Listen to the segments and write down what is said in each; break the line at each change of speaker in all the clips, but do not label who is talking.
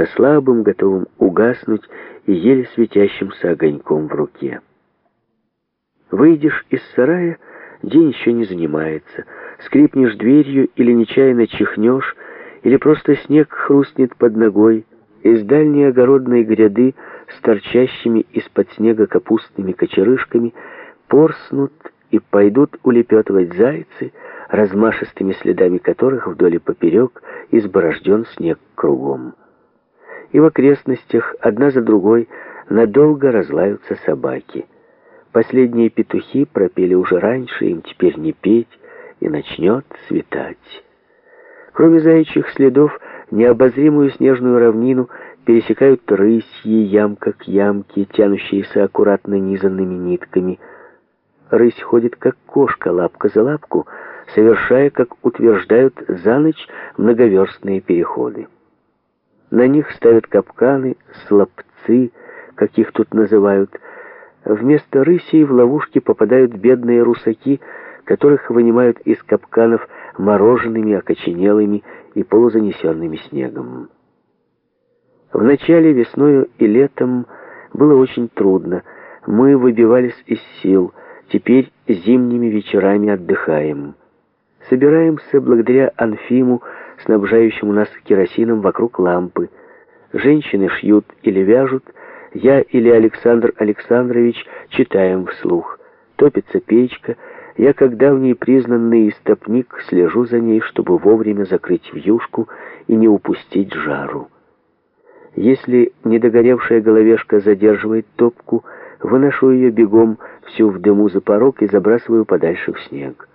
со слабым, готовым угаснуть и еле светящимся огоньком в руке. Выйдешь из сарая, день еще не занимается. Скрипнешь дверью или нечаянно чихнешь, или просто снег хрустнет под ногой. Из дальней огородной гряды с торчащими из-под снега капустными кочерышками порснут и пойдут улепетывать зайцы, размашистыми следами которых вдоль и поперек изборожден снег кругом. И в окрестностях одна за другой надолго разлаются собаки. Последние петухи пропели уже раньше, им теперь не петь, и начнет светать. Кроме заячьих следов, необозримую снежную равнину пересекают рысьи, ямка к ямке, тянущиеся аккуратно низанными нитками. Рысь ходит, как кошка, лапка за лапку, совершая, как утверждают, за ночь многоверстные переходы. На них ставят капканы, слабцы, как их тут называют. Вместо рысей в ловушки попадают бедные русаки, которых вынимают из капканов мороженными, окоченелыми и полузанесенными снегом. В начале, весною и летом было очень трудно. Мы выбивались из сил, теперь зимними вечерами отдыхаем. Собираемся благодаря Анфиму, снабжающему нас керосином вокруг лампы. Женщины шьют или вяжут, я или Александр Александрович читаем вслух. Топится печка, я, как давний признанный истопник, слежу за ней, чтобы вовремя закрыть вьюшку и не упустить жару. Если недогоревшая головешка задерживает топку, выношу ее бегом всю в дыму за порог и забрасываю подальше в снег.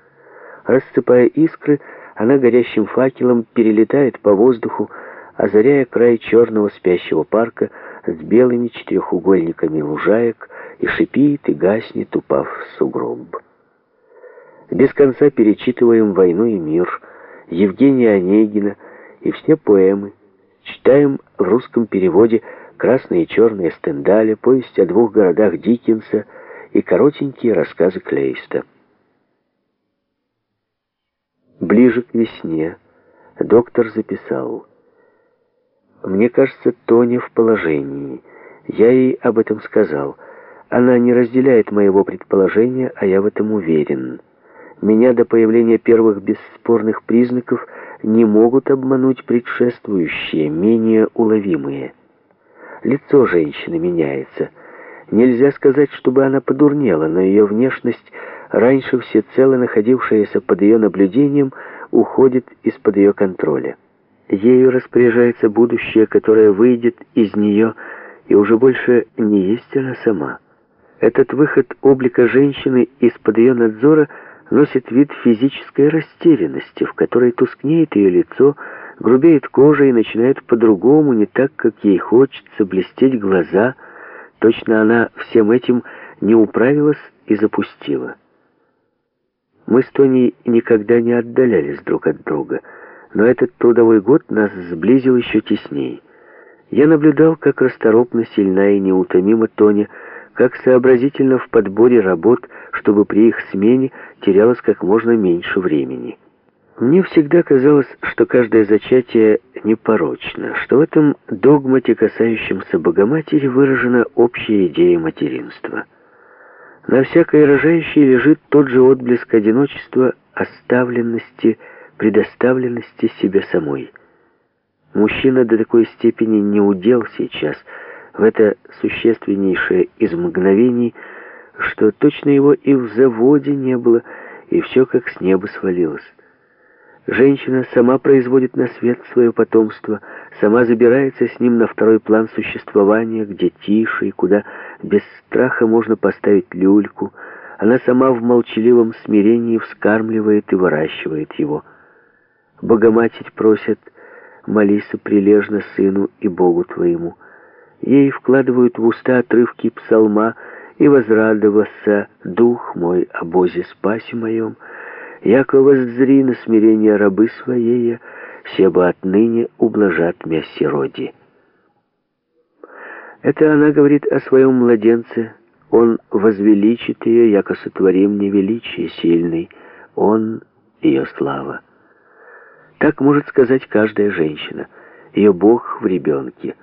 Рассыпая искры, она горящим факелом перелетает по воздуху, озаряя край черного спящего парка с белыми четырехугольниками лужаек и шипит и гаснет, упав в сугроб. Без конца перечитываем «Войну и мир», Евгения Онегина и все поэмы. Читаем в русском переводе «Красные и черные Стендаля», повесть о двух городах Диккенса и коротенькие рассказы Клейста. Ближе к весне доктор записал «Мне кажется, Тоня в положении. Я ей об этом сказал. Она не разделяет моего предположения, а я в этом уверен». Меня до появления первых бесспорных признаков не могут обмануть предшествующие, менее уловимые. Лицо женщины меняется. Нельзя сказать, чтобы она подурнела, но ее внешность, раньше всецело находившаяся под ее наблюдением, уходит из-под ее контроля. Ею распоряжается будущее, которое выйдет из нее, и уже больше не есть она сама. Этот выход облика женщины из-под ее надзора – носит вид физической растерянности, в которой тускнеет ее лицо, грубеет кожа и начинает по-другому, не так, как ей хочется, блестеть глаза. Точно она всем этим не управилась и запустила. Мы с Тоней никогда не отдалялись друг от друга, но этот трудовой год нас сблизил еще тесней. Я наблюдал, как расторопно, сильна и неутомима Тоня, как сообразительно в подборе работ, чтобы при их смене терялось как можно меньше времени. Мне всегда казалось, что каждое зачатие непорочно, что в этом догмате, касающемся Богоматери, выражена общая идея материнства. На всякой рожающей лежит тот же отблеск одиночества, оставленности, предоставленности себе самой. Мужчина до такой степени не удел сейчас – в это существеннейшее из мгновений, что точно его и в заводе не было, и все как с неба свалилось. Женщина сама производит на свет свое потомство, сама забирается с ним на второй план существования, где тише и куда без страха можно поставить люльку. Она сама в молчаливом смирении вскармливает и выращивает его. Богоматерь просит, молись прилежно сыну и Богу твоему. Ей вкладывают в уста отрывки псалма «И возрадовался дух мой о Бозе спасе моем, яко воззри на смирение рабы своей, себо отныне ублажат мя сироди». Это она говорит о своем младенце. Он возвеличит ее, яко сотворим мне величие сильный. Он — ее слава. Так может сказать каждая женщина — Ее Бог в ребенке.